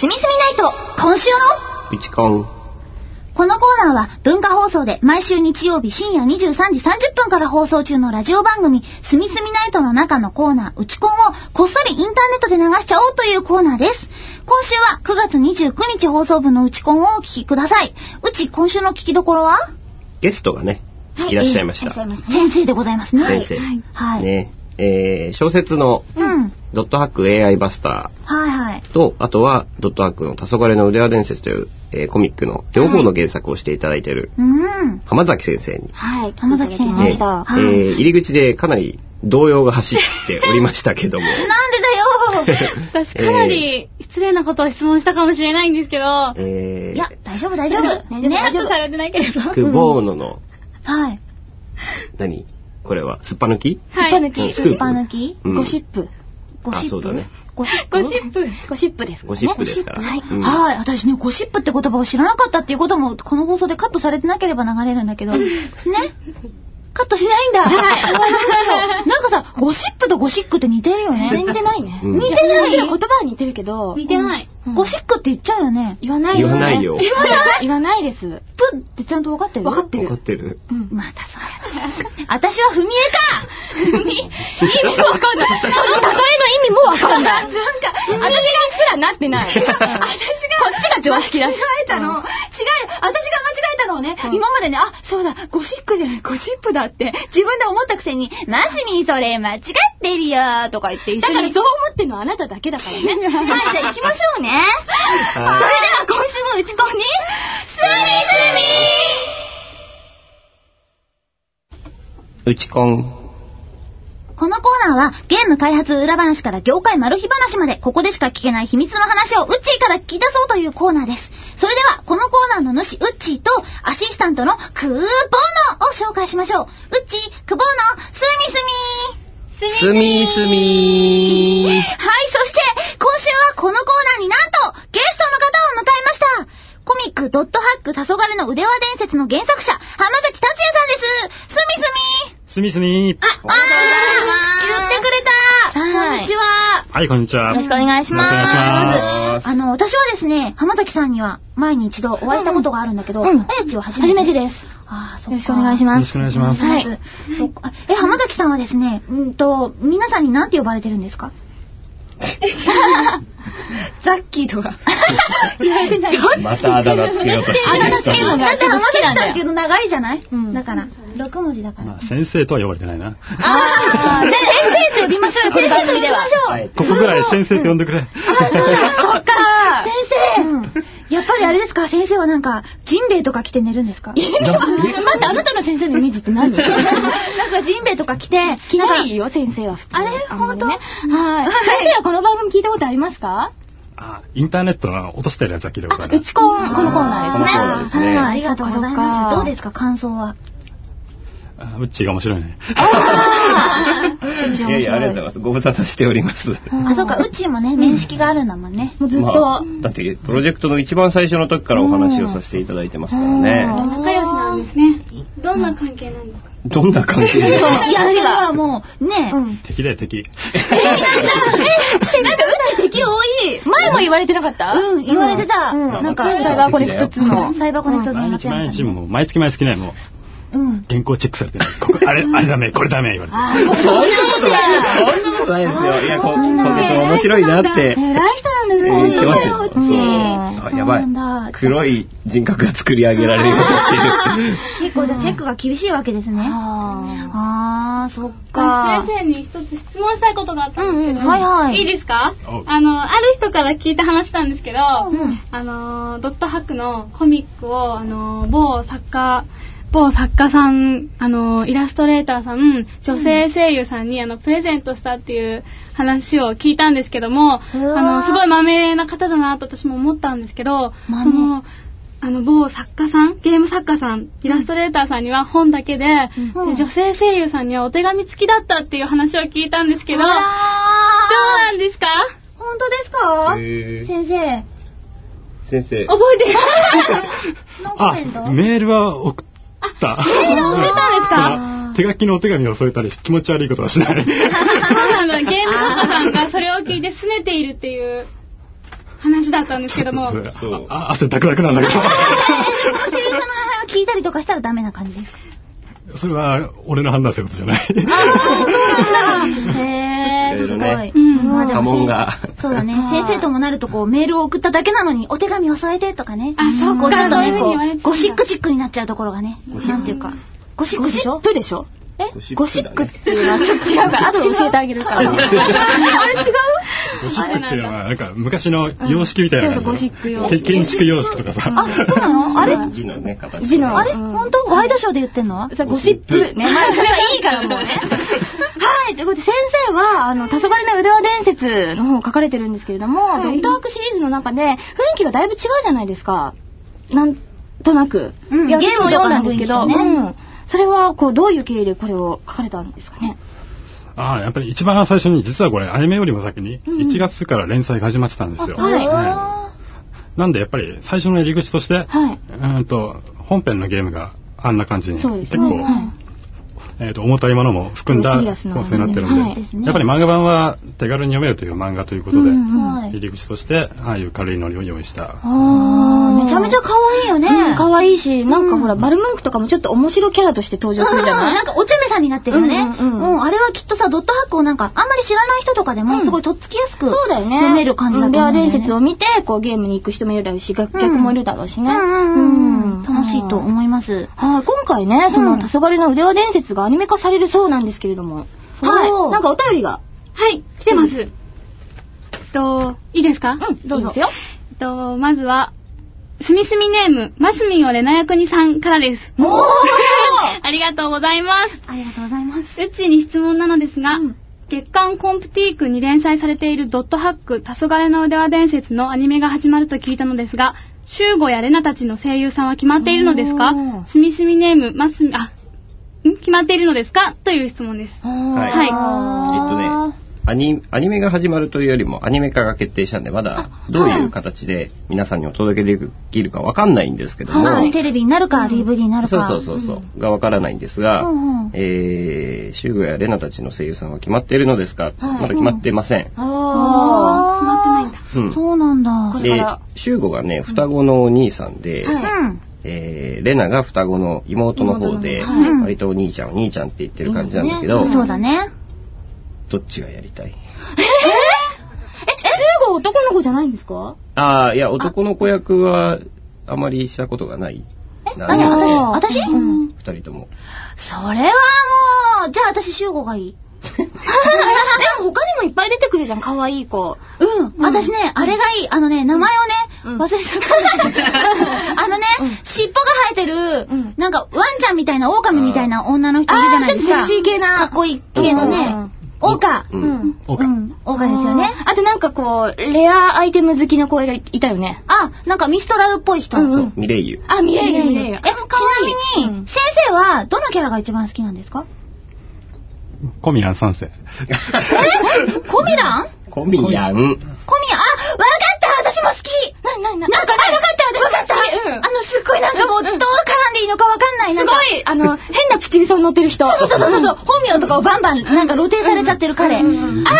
すみすみナイト、今週の？一コン。このコーナーは文化放送で毎週日曜日深夜23時30分から放送中のラジオ番組すみすみナイトの中のコーナーうちコンをこっそりインターネットで流しちゃおうというコーナーです。今週は9月29日放送分のうちコンをお聞きください。うち今週の聞きどころは？ゲストがね、いらっしゃいました。先生でございますね。先生。はい。ね、えー、小説のうん。ドットハック AI バスタはいはい。ーと、あとはドットハックの黄昏の腕輪伝説という、えーコミックの両方の原作をしていただいているうん。浜崎先生に、はい、浜崎先生。ねました。はい。えー入り口でかなり動揺が走っておりましたけども、なんでだよ。私かなり失礼なことを質問したかもしれないんですけど、えいや、大丈夫大丈夫。ね、大丈夫されてなければ。ー、クボーノの、はい。何？これは、すっぱ抜き？はい。すっぱ抜き。うん。スーパー抜き？うん。ゴシップ。ゴシップ？あそうだね。ゴシップ？ゴシップ。ゴシップです。ゴシップですから。はい、うん。はい。私ね、ゴシップって言葉を知らなかったっていうことも、この放送でカットされてなければ流れるんだけど、ね？カットしないんだ。なんかさ、ゴシップとゴシックって似てるよね。似てない。ね。うん似てない。言葉は似てるけど、似てない。うんゴシックって言っちゃうよね。言わない。言わない。よ言わない。言わない。です。プってちゃんと分かってる分かってるわかってるうん。またそうやな。私は踏み絵か 踏み、意味わかんない。その例えの意味もわかんない。なんか、私がすらなってない。私が、こっちが常識だし間違えたの。違うよ。私が間違えたのをね、うん今までね、あ、そうだ、ゴシックじゃない、ゴシップだって、自分で思ったくせに、マスミンそれ間違ってるよとか言って一緒に。だからそう思ってるのはあなただけだからね。はい、じゃあ行きましょうね。それでは今週のうちこに、うちコン。このコーナーはゲーム開発裏話から業界マル秘話までここでしか聞けない秘密の話をウッチーから聞き出そうというコーナーです。それではこのコーナーの主ウッチーとアシスタントのクーボーノを紹介しましょう。ウッチー、クボーノ、スミスミすみすみはい、そして今週はこのコーナーになんとゲストの方を迎えました。コミックドットハック黄昏の腕輪伝説の原作者、浜崎達也さんです。スミスミすみすみ。あ、あー、言ってくれたはいこんにちははい、こんにちは。よろしくお願いします。よろしくお願いしますあの、私はですね、浜崎さんには前に一度お会いしたことがあるんだけど、うんあやちは初めて。初めてです。ああ、そっか。よろしくお願いしますよろしくお願いします。はい。そっか。え、浜崎さんはですね、うんと、皆さんに何て呼ばれてるんですか？ザッキーとか。言われてない。またあだ名つけようとしてる人に。だって浜崎さんっていうの長いじゃない？うんだから、6文字だから。まあ、先生とは呼ばれてないな。ああ、先生って呼びましょうよ、この番組では。はいここぐらい先生って呼んでくれ。そっか先生、やっぱりあれですか？先生はなんか、ジンベエとか着て寝るんですか？待って、あなたの先生のイメージって何？なんかジンベエとか着て、着ないよ、先生は普通。あれ？本当？ね。はい。先生はこの番組聞いたことありますか？あ、インターネットの落としてるやつは聞いたことあうる。ちこん、このコーナーですね。このコーナーですねはいありがとうございます。どうですか？感想は？あうっちーが面白いね。いやいや、ありがとうございます。ご無沙汰しております。あ、そうか、うちもね、面識があるんだもんね。もうずっと。まあ、だって、プロジェクトの一番最初の時からお話をさせていただいてますからね。仲良しなんですね。どんな関係なんですか？どんな関係？でいや、それはもう、ね、うん。敵だよ、敵。なんかうち敵多い。前も言われてなかった？うん、言われてた。うんなんか、サイバーコネクト2の。サイバーコネクトの毎日毎日もう、毎月毎月ね、もう、うん。原稿チェックされてね。ここ、あれ、あれダメ、これダメ、言われて。そんなことないですよ。いや、こ今月面白いなって。偉い人なんですね。言ってますよ。やばい。黒い人格が作り上げられようとしてる。結構じゃあチェックが厳しいわけですね。あ あー、そっか。先生に一つ質問したいことがあったんですけど、はいはいいいですか？おあの、ある人から聞いた話なんですけど、んあの、ドットハックのコミックを、あの、某作家、某作家さん、あの、イラストレーターさん、女性声優さんに、あの、プレゼントしたっていう話を聞いたんですけども、あの、すごいまめな方だなと私も思ったんですけど、豆その、あの、某作家さん、ゲーム作家さん、イラストレーターさんには本だけで、うん。で女性声優さんにはお手紙付きだったっていう話を聞いたんですけど、どうなんですか？ー本当ですか？へー。先生。先生。覚えてない。ノーコあメント、メールは送った。メーったんですか？手書きのお手紙を添えたり気持ち悪いことはしない。そうなんだ、ゲーム作家さんがそれを聞いて拗ねているっていう。話だったんですけども。そうあ汗ダクダクなんだけ声優さんの聞いたりとかしたらダメな感じですかど、それは俺の判断することじゃない。へー、すごい。ね うん。まあでも波紋が。そうだね。先生ともなるとこうメールを送っただけなのにお手紙を添えてとかね。あそうか。こうちょっとね、こう、ゴシックチックになっちゃうところがね。なんていうか。ゴシックでしょプでしょえ？ゴシックっていうのはちょっと違うから、後で教えてあげるから。あれ違う？ゴシックっていうのは、なんか昔の様式みたいなゴシック様式。け建築様式とかさ。あ、そうなの？あれ？字のね、形。字の。あれ？うん本当？ワイドショーで言ってんの？さゴシップ。ね。まあ、それはいいからもうね。はい。ということで、先生は、あの、黄昏の腕輪伝説の本を書かれてるんですけれども、ドットワークシリーズの中で、雰囲気がだいぶ違うじゃないですか。なんとなく。うんゲームゲーム読んだんですけど、ねうん。それは、こう、どういう経緯でこれを書かれたんですかね？ああ、やっぱり一番最初に、実はこれ、アニメよりも先に、うん1月から連載が始まってたんですよ。あはいはなんで、やっぱり最初の入り口として、はい。うんと、本編のゲームがあんな感じに、結構、えー、と重たいものも含んだ構成になってるんで、はいですねやっぱり漫画版は手軽に読めるという漫画ということで、うんうんはい入り口として、ああいう軽いノリを用意した。あーめちゃめちゃ可愛いよね。うん、可愛いし、なんかほら、うんバルムンクとかもちょっと面白キャラとして登場するじゃない？なんかお茶目さんになってるよね。うんうんうんうんあれはきっとさ、ドットハックをなんか、あんまり知らない人とかでも、うんすごいとっつきやすく、そうだよね。読める感じだと思ね。伝説を見て、こうゲームに行く人もいるだろうし、逆逆もいるだろうしね。うんうんうん。うん楽しいと思います。はい、今回ね、その、うん黄昏の腕輪伝説がアニメ化されるそうなんですけれども。はい。なんかお便りが。はい、来てます。と、いいですか？うん、どうぞ。いいですよ。と、まずは、すみすみネーム、マスミンをレナ役にさんからです。おー ありがとうございます。ありがとうございます。うっちーに質問なのですが、うん月刊コンプティークに連載されているドットハック、黄昏の腕輪伝説のアニメが始まると聞いたのですが、シューゴやレナたちの声優さんは決まっているのですか？すみすみネーム、マスミ、あ、ん決まっているのですか？という質問です。はいはい。えっとね、アニアニメが始まるというよりもアニメ化が決定したんで、まだどういう形で皆さんにお届けできるかわかんないんですけども、はい。テレビになるか、DVD になるそうか。そうそうそう、がわからないんですが、うんうん。えー、シューゴやレナたちの声優さんは決まっているのですか、まだ決まってません。あー。決まってないんだ。うん。そうなんだ。でシューゴがね、双子のお兄さんで、はい。うん。えー、レナが双子の妹の方で、割とお兄ちゃんお兄ちゃんって言ってる感じなんだけど、そうだね。どっちがやりたい？え、シューゴ男の子じゃないんですか？ああ、いや、男の子役はあまりしたことがない。な誰んで？私私？うん二人とも。それはもう、じゃあ私、集合がいい。でも他にもいっぱい出てくるじゃん、可愛い子。うん。私ね、あれがいい。あのね、名前をね、うん忘れちゃった。あのねうん、尻尾が生えてるうん、なんか、ワンちゃんみたいな、狼みたいな女の人いるじゃないですか。あーちょっとセクシー系なかっこいい系のねうん、オカ。う。うんん。オカうん。オカですよね。あとなんかこう、レアアイテム好きな子がいたよね。あ、なんかミストラルっぽい人。ミレイユ。あ、ミレイユ、ミレイユ。え、ちなみに、うん先生は、どのキャラが一番好きなんですか？コミラン3世。え？コミラン？コミヤン。コミヤン、あ、なになにななんかね、わかった私わかったあの、すっごいなんかもう、どう絡んでいいのかわかんない。すごい、あの、変なプチリソに乗ってる人。そうそうそうそう、本名とかをバンバン、なんか露呈されちゃってる彼。あ、うん面白い。あ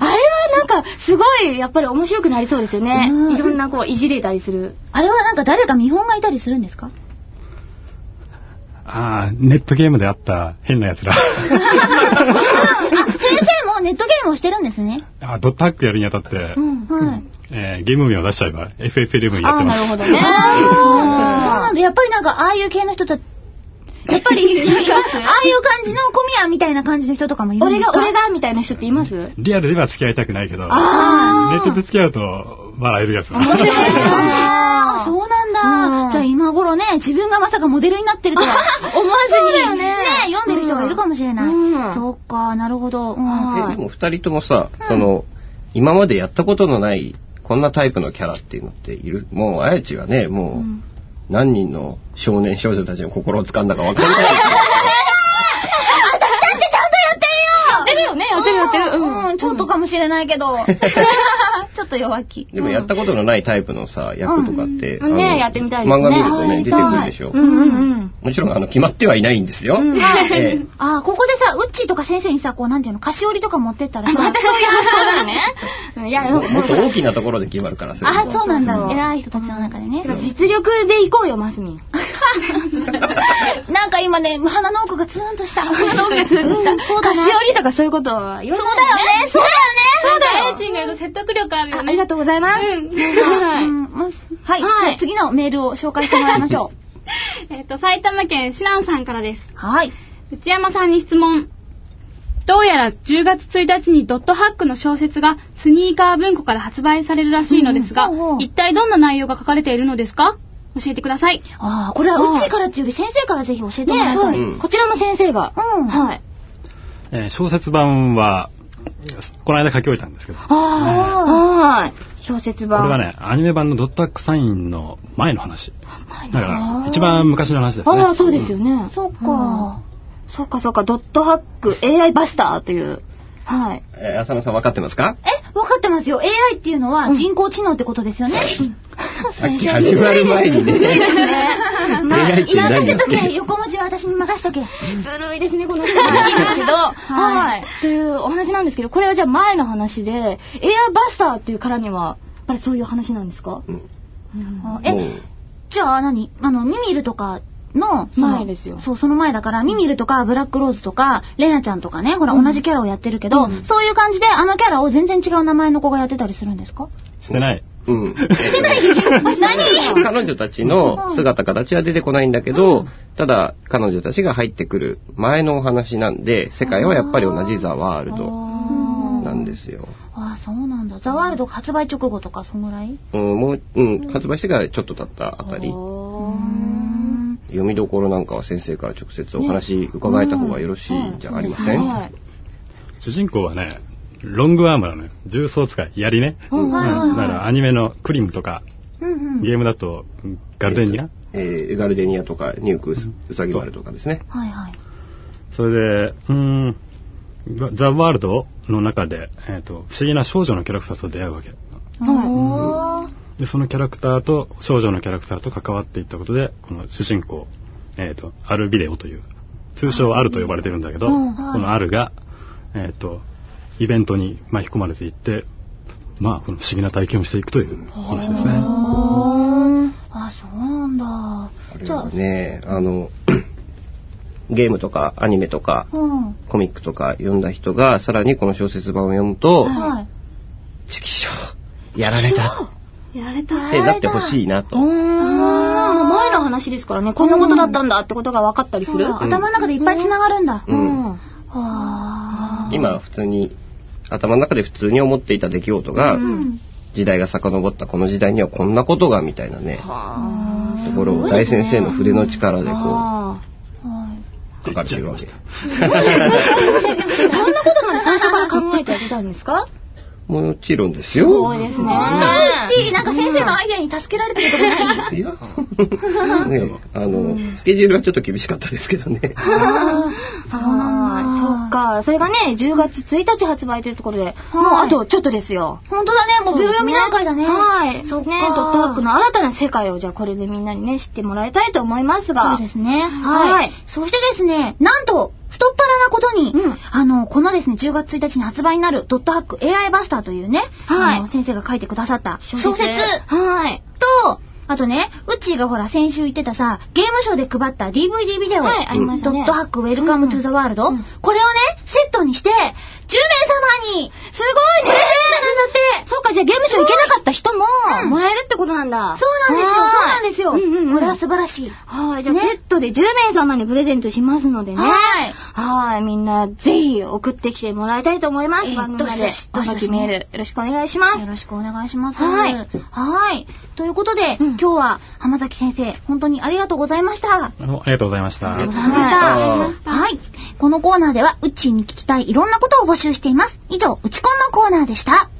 あれはなんか、すごい、やっぱり面白くなりそうですよねうん。いろんなこう、いじれたりする。あれはなんか誰か見本がいたりするんですか？ああ、ネットゲームであった変な奴ら。あ、先生もネットゲームをしてるんですね。あドットハックやるにあたって、うん。はい。えーゲーム名を出しちゃえば FF11 にやああ、ってます。なるほどね。そうなんだ。やっぱりなんか、ああいう系の人たち、やっぱり、ああいう感じのコミヤンみたいな感じの人とかもいるんで俺が、すか？俺が、みたいな人っています？リアルでは付き合いたくないけど、ネあットで付き合うと笑えるやつ。あーそうなんだ。うんじゃあ今頃ね、自分がまさかモデルになってるとは 思わずそうだに、よね読んでる人がいるかもしれない。うんそっか、なるほど。でも二人ともさ、その、今までやったことのない、こんなタイプのキャラっていうのっている？もう、あやちはね、もう、何人の少年少女たちの心を掴んだかわかんない。やってるよね、やってるやってる。うん、ちょっとかもしれないけど。ち ちょっと弱気。でもやったことのないタイプのさ、役とかって、うんねやってみたいですね漫画見るとね、はい出てくるでしょう。んうんうん。もちろん、あの、決まってはいないんですよ。ええあー、ここでさ、ウッチーとか先生にさ、こう、なんていうの、菓子折りとか持ってったらさ、またそういう発想だよね。うんいや、ももっと大きなところで決まるから、それはあ、そうなんだ。偉い人たちの中でね。実力で行こうよ、マスミン。なんか今ね、鼻の奥がツーンとした。鼻の奥がツーンとした菓子折りとかそういうことは言わないそうだよね、そうだよね。そうだよ。エイチンが説得力あるよね。ありがとうございます。うんはいじゃあ次のメールを紹介してもらいましょ えっと、埼玉県シナンさんからです。う。はい。内山さんに質問。どうやら10月1日にドットハックの小説がスニーカー文庫から発売されるらしいのですがうん一体どんな内容が書かれているのですか？教えてください。ああ、これはウッチーからっていうより先生からぜひ教えてもらいたい。うんこちらも先生が。うんはい。えー小説版は、この間書き終えたんですけど、こあはい。小説版。れはね、アニメ版のドットアックサインの前の話。だから、一番昔の話ですね。ああ、そうですよね。あ、そっか。そうかそうか、ドットハック AI バスターという。はい。えー浅野さん分かってますか？え、わかってますよ。AI っていうのは人工知能ってことですよね。さっき始まる前にね。まあ、任せとけ。け横文字は私に任しとけ。ずるいですね、この人。いいですけど、はい。というお話なんですけど、これはじゃあ前の話で、エアバスターっていうからには、やっぱりそういう話なんですか？うんうんえ、じゃあ何？あの、ミミルとかの前ですよ。そう、その前だから、ミミルとか、ブラックローズとか、レナちゃんとかね、ほら、同じキャラをやってるけど、うん。そういう感じで、あのキャラを全然違う名前の子がやってたりするんですか？してない。うん。何？彼女たちの姿形は出てこないんだけど、ただ彼女たちが入ってくる前のお話なんで、世界はやっぱり同じザ・ワールドなんですよ。ああ、そうなんだ。ザワールド発売直後とか、そんぐらい？うん、もう、うん、発売してからちょっと経ったあたり。読みどころなんかは先生から直接お話伺えた方がよろしいんじゃありません、はい。主人公はね、ロングアームなのよ。重装使い、槍ね。うんだからアニメのクリムとか、うんうん。ゲームだとガルデニア、えーガルデニアとかニュークス、ウサギ丸とかですね。はいはい。それで、うーん、ザ・ワールドの中で、えっ、と、不思議な少女のキャラクターと出会うわけ。おーで、そのキャラクターと少女のキャラクターと関わっていったことで、この主人公、えっ、と、アルビデオという、通称アルと呼ばれてるんだけど、うんはいこのアルが、えっ、と、イベントに巻き込まれていって、まあ、この不思議な体験をしていくというお話ですね。あ、そうなんだ。あれじゃはね、あの、ゲームとかアニメとかあ、うん。コミックとか読んだ人が、さらにこの小説版を読むと、はい。チキショーやられたやられた。ってなってほしいなと。うーん。もう前の話ですからね、こんなことだったんだってことが分かったりする？頭の中でいっぱい繋がるんだ。うん。今普通に、頭の中で普通に思っていた出来事が、うん。時代が遡ったこの時代にはこんなことがみたいなね、ところを大先生の筆の力でこあう書かれてるわけ。ー そんなことまで最初から考えてやってたんですか？もちろんですすよ。ごいですね。うち、なんか先生のアイデアに助けられてるとこない？いや、ね、あの、スケジュールはちょっと厳しかったですけどね。そうなんだ。そっか。それがね、10月1日発売というところで、もうはいあとちょっとですよ。本当だね、もう秒読み段階だね。はい。そっかね、ドットハックの新たな世界をじゃあこれでみんなにね、知ってもらいたいと思いますが。そうですね。はいはい。そしてですね、なんと、太っ腹なことに、うん。あの、このですね、10月1日に発売になるドットハック AI バスターというね、はい。あの先生が書いてくださった小説。はい。と、あとね、うっちーがほら先週言ってたさ、ゲームショーで配った DVD ビデオ、はいありましたね。ドットハック Welcome to the World、うんこれをね、セットにして、10名様に、すごいねプレゼントなんだって。そうか、じゃあゲームショー行けなかった人もうん。もらえるってことなんだ。そうなんですよ、そうなんですよ。はいうんうんうんこれは素晴らしい。はい、じゃあねセットで10名様にプレゼントしますのでね。はいはい、みんなぜひ送ってきてもらいたいと思います。えー番組までどしどし、メールよろしくお願いしますよ。ろしくお願いします。はいはい。ということで、うん今日は浜崎先生、本当にありがとうございました。あのありがとうございました。ありがとうございましたありがとうございましたはい。このコーナーでは、うっちーに聞きたいいろんなことを募集しています。以上、うちこんのコーナーでした。